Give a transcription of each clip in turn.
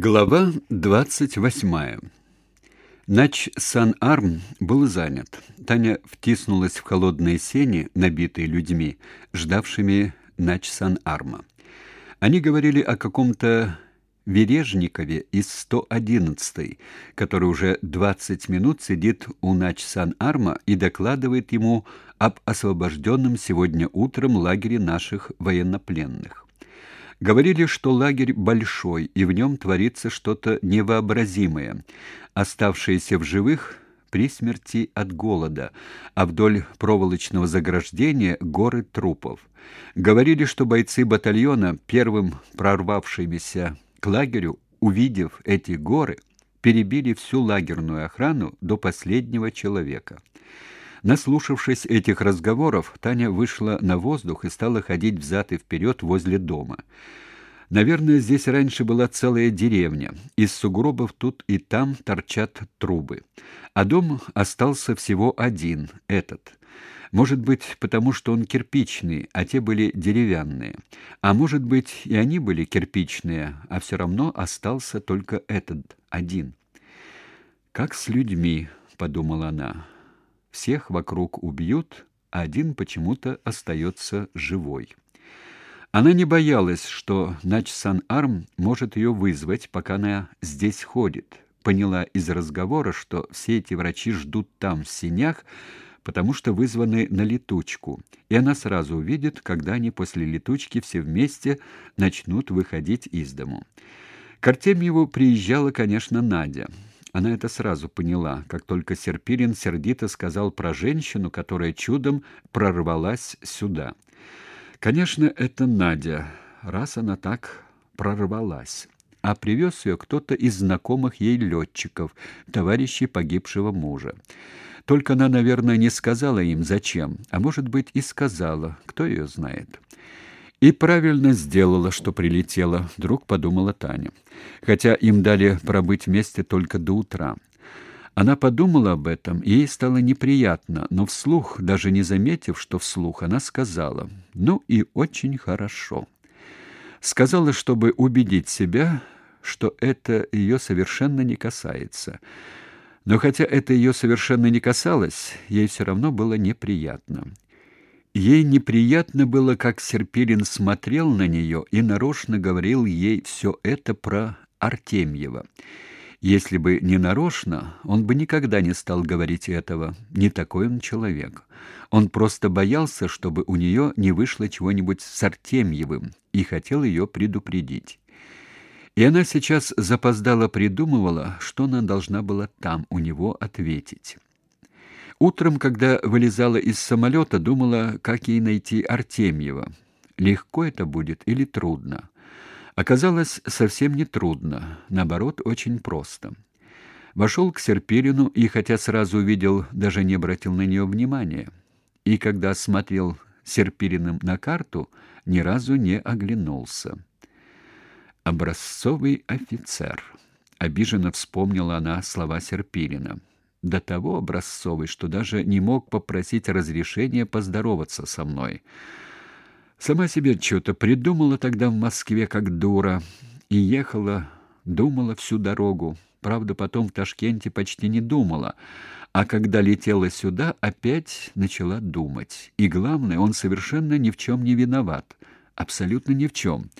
Глава двадцать восьмая. Нач Сан-Арм был занят. Таня втиснулась в холодные сени, набитые людьми, ждавшими Нач Сан-Арма. Они говорили о каком-то Вережникове из 111-й, который уже 20 минут сидит у Нач Сан-Арма и докладывает ему об освобожденном сегодня утром лагере наших военнопленных. Говорили, что лагерь большой, и в нем творится что-то невообразимое. Оставшиеся в живых при смерти от голода, а вдоль проволочного заграждения горы трупов. Говорили, что бойцы батальона, первым прорвавшимися к лагерю, увидев эти горы, перебили всю лагерную охрану до последнего человека. Наслушавшись этих разговоров, Таня вышла на воздух и стала ходить взад и вперед возле дома. Наверное, здесь раньше была целая деревня. Из сугробов тут и там торчат трубы. А дом остался всего один, этот. Может быть, потому что он кирпичный, а те были деревянные. А может быть, и они были кирпичные, а все равно остался только этот, один. «Как с людьми», — подумала она, — всех вокруг убьют, а один почему-то остается живой. Она не боялась, что Нач Сан-Арм может ее вызвать, пока она здесь ходит. Поняла из разговора, что все эти врачи ждут там, в синях, потому что вызваны на летучку, и она сразу увидит, когда они после летучки все вместе начнут выходить из дому. К Артемьеву приезжала, конечно, Надя. Она это сразу поняла, как только Серпирин сердито сказал про женщину, которая чудом прорвалась сюда. Конечно, это Надя, раз она так прорвалась. А привез ее кто-то из знакомых ей летчиков, товарищей погибшего мужа. Только она, наверное, не сказала им зачем, а может быть и сказала, кто ее знает. И правильно сделала, что прилетела, вдруг подумала Таня. Хотя им дали пробыть вместе только до утра. Она подумала об этом, и ей стало неприятно, но вслух, даже не заметив, что вслух, она сказала: "Ну и очень хорошо". Сказала, чтобы убедить себя, что это ее совершенно не касается. Но хотя это ее совершенно не касалось, ей все равно было неприятно. Ей неприятно было, как Серпилин смотрел на нее и нарочно говорил ей все это про Артемьева. Если бы не нарочно, он бы никогда не стал говорить этого. Не такой он человек. Он просто боялся, чтобы у нее не вышло чего-нибудь с Артемьевым, и хотел ее предупредить. И она сейчас запоздало придумывала, что она должна была там у него ответить. Утром, когда вылезала из самолета, думала, как ей найти Артемьева. Легко это будет или трудно? Оказалось, совсем не трудно, наоборот, очень просто. Вошел к Серпирину и, хотя сразу увидел, даже не обратил на нее внимания. И когда смотрел Серпириным на карту, ни разу не оглянулся. Образцовый офицер. Обиженно вспомнила она слова Серпирина до того образцовый, что даже не мог попросить разрешения поздороваться со мной. Сама себе что-то придумала тогда в Москве как дура и ехала, думала всю дорогу. Правда, потом в Ташкенте почти не думала, а когда летела сюда, опять начала думать. И главное, он совершенно ни в чем не виноват, абсолютно ни в чем.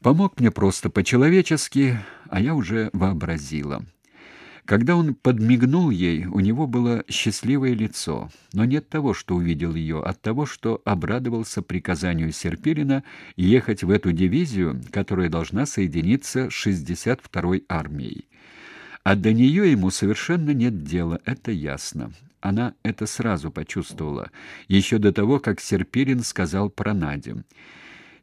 Помог мне просто по-человечески, а я уже вообразила. Когда он подмигнул ей, у него было счастливое лицо, но не от того, что увидел ее, а от того, что обрадовался приказанию Серпилина ехать в эту дивизию, которая должна соединиться с 62-й армией. А до нее ему совершенно нет дела, это ясно. Она это сразу почувствовала, еще до того, как Серпилин сказал про Надю.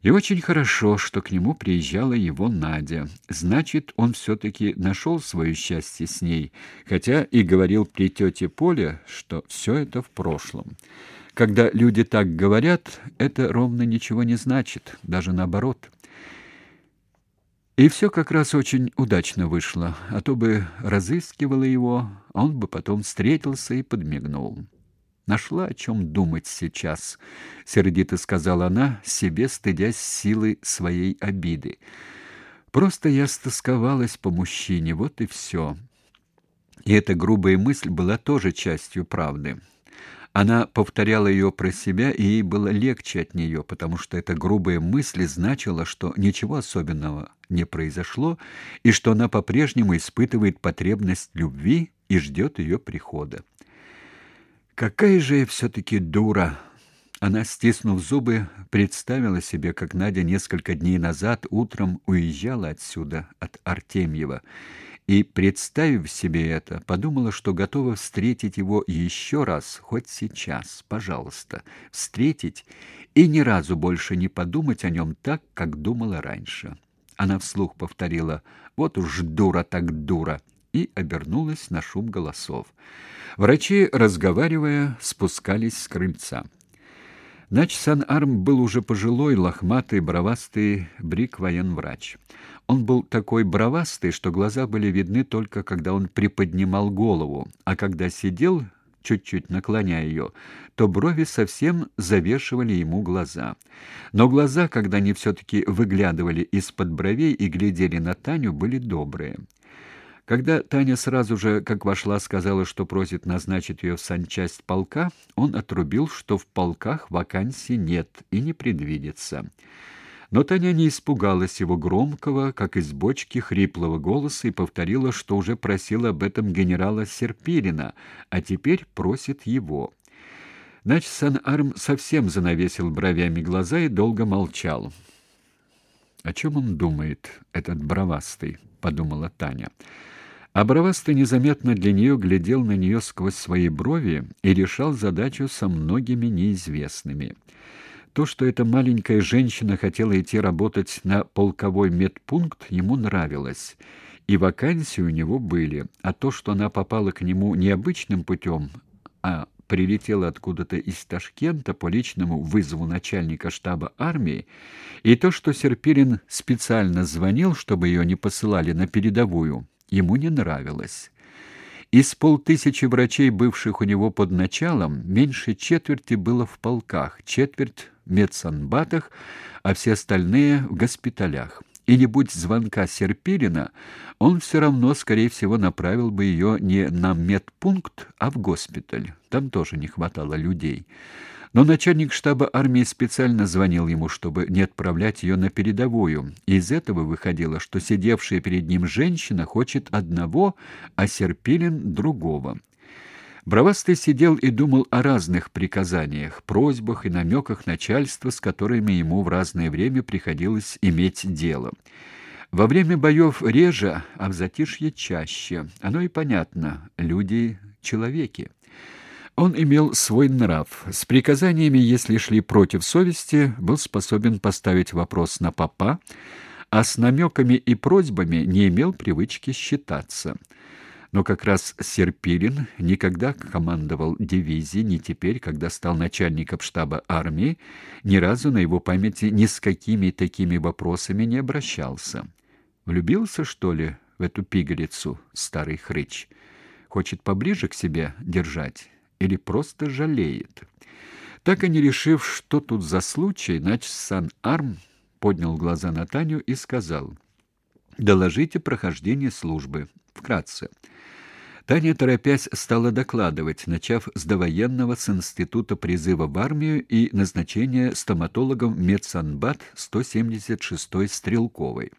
И очень хорошо, что к нему приезжала его Надя. Значит, он все-таки нашел свое счастье с ней, хотя и говорил при тете Поле, что все это в прошлом. Когда люди так говорят, это ровно ничего не значит, даже наоборот. И все как раз очень удачно вышло, а то бы разыскивала его, он бы потом встретился и подмигнул. Нашла о чем думать сейчас, сердито сказала она, себе стыдясь силы своей обиды. Просто я стосковалась по мужчине, вот и все. И эта грубая мысль была тоже частью правды. Она повторяла ее про себя, и ей было легче от нее, потому что эта грубая мысль значила, что ничего особенного не произошло, и что она по-прежнему испытывает потребность любви и ждет ее прихода. Какая же я все-таки дура! Она, стиснув зубы, представила себе, как Надя несколько дней назад утром уезжала отсюда, от Артемьева, и, представив себе это, подумала, что готова встретить его еще раз, хоть сейчас, пожалуйста, встретить и ни разу больше не подумать о нем так, как думала раньше. Она вслух повторила «Вот уж дура так дура!» И обернулась на шум голосов. Врачи, разговаривая, спускались с крыльца. Нач Сан-Арм был уже пожилой, лохматый, бровастый брик-военврач. Он был такой бровастый, что глаза были видны только когда он приподнимал голову, а когда сидел, чуть-чуть наклоняя ее, то брови совсем завешивали ему глаза. Но глаза, когда они все-таки выглядывали из-под бровей и глядели на Таню, были добрые. Когда Таня сразу же, как вошла, сказала, что просит назначить ее в санчасть полка, он отрубил, что в полках вакансий нет и не предвидится. Но Таня не испугалась его громкого, как из бочки, хриплого голоса и повторила, что уже просила об этом генерала Серпирина, а теперь просит его. Нач Сан-Арм совсем занавесил бровями глаза и долго молчал. «О чем он думает, этот бровастый?» — подумала Таня. А незаметно для нее глядел на нее сквозь свои брови и решал задачу со многими неизвестными. То, что эта маленькая женщина хотела идти работать на полковой медпункт, ему нравилось, и вакансии у него были, а то, что она попала к нему необычным путем, а прилетела откуда-то из Ташкента по личному вызову начальника штаба армии, и то, что Серпирин специально звонил, чтобы ее не посылали на передовую, ему не нравилось. Из полтысячи врачей, бывших у него под началом, меньше четверти было в полках, четверть в медсанбатах, а все остальные в госпиталях. И не будь звонка Серпилина, он все равно, скорее всего, направил бы ее не на медпункт, а в госпиталь. Там тоже не хватало людей. Но начальник штаба армии специально звонил ему, чтобы не отправлять ее на передовую. И из этого выходило, что сидевшая перед ним женщина хочет одного, а Серпилин другого. Бравастый сидел и думал о разных приказаниях, просьбах и намеках начальства, с которыми ему в разное время приходилось иметь дело. Во время боев реже, а в затишье чаще. Оно и понятно, люди — человеки. Он имел свой нрав. С приказаниями, если шли против совести, был способен поставить вопрос на попа, а с намеками и просьбами не имел привычки считаться. Но как раз Серпилин никогда командовал дивизией, ни теперь, когда стал начальником штаба армии, ни разу на его памяти ни с какими такими вопросами не обращался. Влюбился, что ли, в эту пигалицу, старый хрыч? Хочет поближе к себе держать? Или просто жалеет. Так и не решив, что тут за случай, нач Сан-Арм поднял глаза на Таню и сказал: "Доложите прохождение службы вкратце". Таня, торопясь, стала докладывать, начав с довоенного с института призыва в армию и назначения стоматологом медсанбат 176-й стрелковой.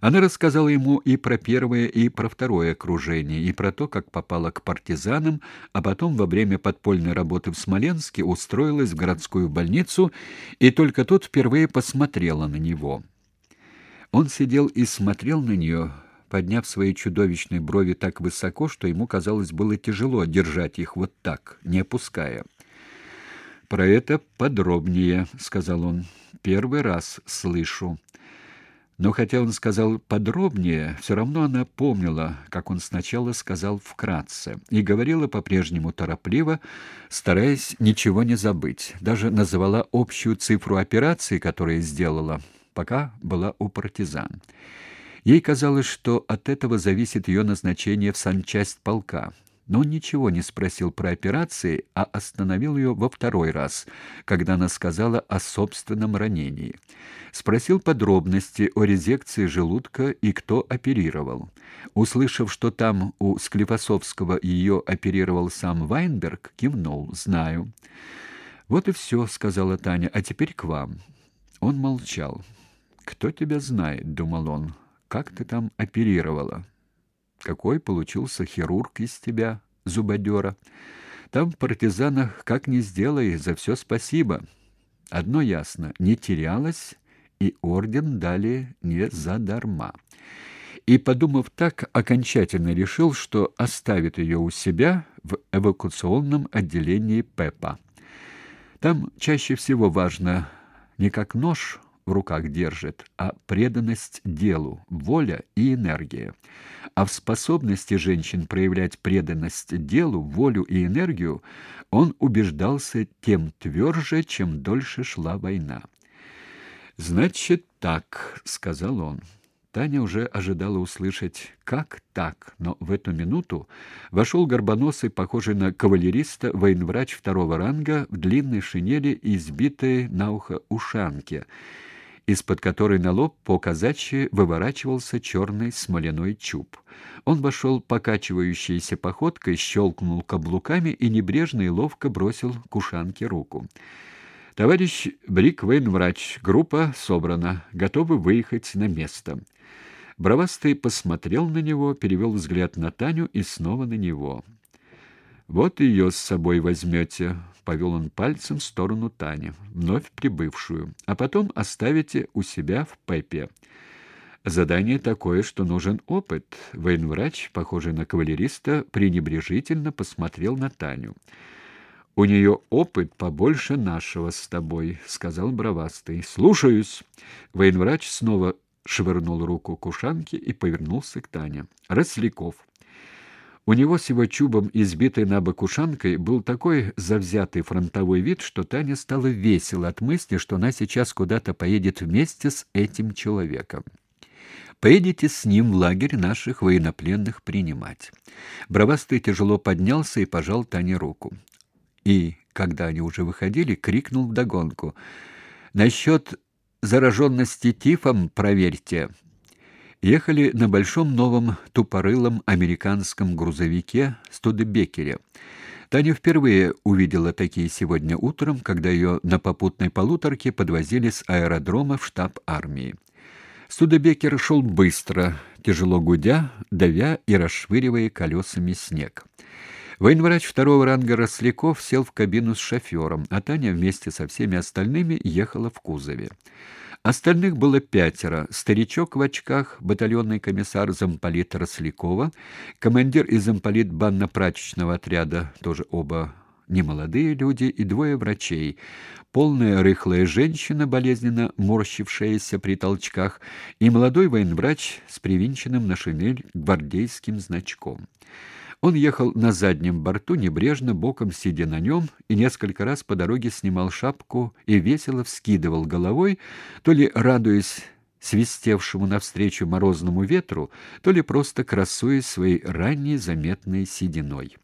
Она рассказала ему и про первое, и про второе окружение, и про то, как попала к партизанам, а потом во время подпольной работы в Смоленске устроилась в городскую больницу, и только тут впервые посмотрела на него. Он сидел и смотрел на нее, подняв свои чудовищные брови так высоко, что ему казалось было тяжело держать их вот так, не опуская. Про это подробнее, сказал он. Первый раз слышу. Но хотя он сказал подробнее, все равно она помнила, как он сначала сказал вкратце, и говорила по-прежнему торопливо, стараясь ничего не забыть. Даже называла общую цифру операции, которую сделала, пока была у партизан. Ей казалось, что от этого зависит ее назначение в санчасть полка. Но он ничего не спросил про операции, а остановил ее во второй раз, когда она сказала о собственном ранении. Спросил подробности о резекции желудка и кто оперировал. Услышав, что там у Склифосовского ее оперировал сам Вайнберг, кивнул «Знаю». «Вот и все», — сказала Таня, — «а теперь к вам». Он молчал. «Кто тебя знает?» — думал он. «Как ты там оперировала?» Какой получился хирург из тебя, зубодера. Там в партизанах как ни сделай, за все спасибо. Одно ясно, не терялась, и орден дали не задарма. И, подумав так, окончательно решил, что оставит ее у себя в эвакуационном отделении ПЭПа. Там чаще всего важно не как нож в руках держит, а преданность делу, воля и энергия. А в способности женщин проявлять преданность делу, волю и энергию он убеждался тем тверже, чем дольше шла война. «Значит так», — сказал он. Таня уже ожидала услышать «как так?», но в эту минуту вошел горбоносый, похожий на кавалериста, военврач второго ранга в длинной шинели и избитой на ухо ушанке — из-под которой на лоб по казачьи выворачивался черный смоляной чуб. Он вошел покачивающейся походкой, щелкнул каблуками и небрежно и ловко бросил к ушанке руку. «Товарищ Брик, военврач, группа собрана, готовы выехать на место». Бравастый посмотрел на него, перевел взгляд на Таню и снова на него. «Вот ее с собой возьмете», — повел он пальцем в сторону Тани, вновь прибывшую, «а потом оставите у себя в Пепе. Задание такое, что нужен опыт». Военврач, похожий на кавалериста, пренебрежительно посмотрел на Таню. «У нее опыт побольше нашего с тобой», — сказал бравастый. «Слушаюсь». Военврач снова швырнул руку к ушанке и повернулся к Тане. «Росляков». У него с его чубом, избитой на бок ушанкой, был такой завзятый фронтовой вид, что Таня стала весело от мысли, что она сейчас куда-то поедет вместе с этим человеком. Поедете с ним в лагерь наших военнопленных принимать. Бравастый тяжело поднялся и пожал Тане руку. И, когда они уже выходили, крикнул вдогонку. «Насчет зараженности тифом проверьте ехали на большом новом тупорылом американском грузовике Студебекере. Таня впервые увидела такие сегодня утром, когда ее на попутной полуторке подвозили с аэродрома в штаб армии. Студебекер шел быстро, тяжело гудя, давя и расшвыривая колесами снег. Военврач второго ранга Росляков сел в кабину с шофером, а Таня вместе со всеми остальными ехала в кузове. Остальных было пятеро. Старичок в очках, батальонный комиссар замполит Рослякова, командир и замполит банно-прачечного отряда, тоже оба немолодые люди, и двое врачей. Полная рыхлая женщина, болезненно морщившаяся при толчках, и молодой военврач с привинченным на шинель гвардейским значком. Он ехал на заднем борту, небрежно, боком сидя на нем, и несколько раз по дороге снимал шапку и весело вскидывал головой, то ли радуясь свистевшему навстречу морозному ветру, то ли просто красуясь своей ранней заметной сединой.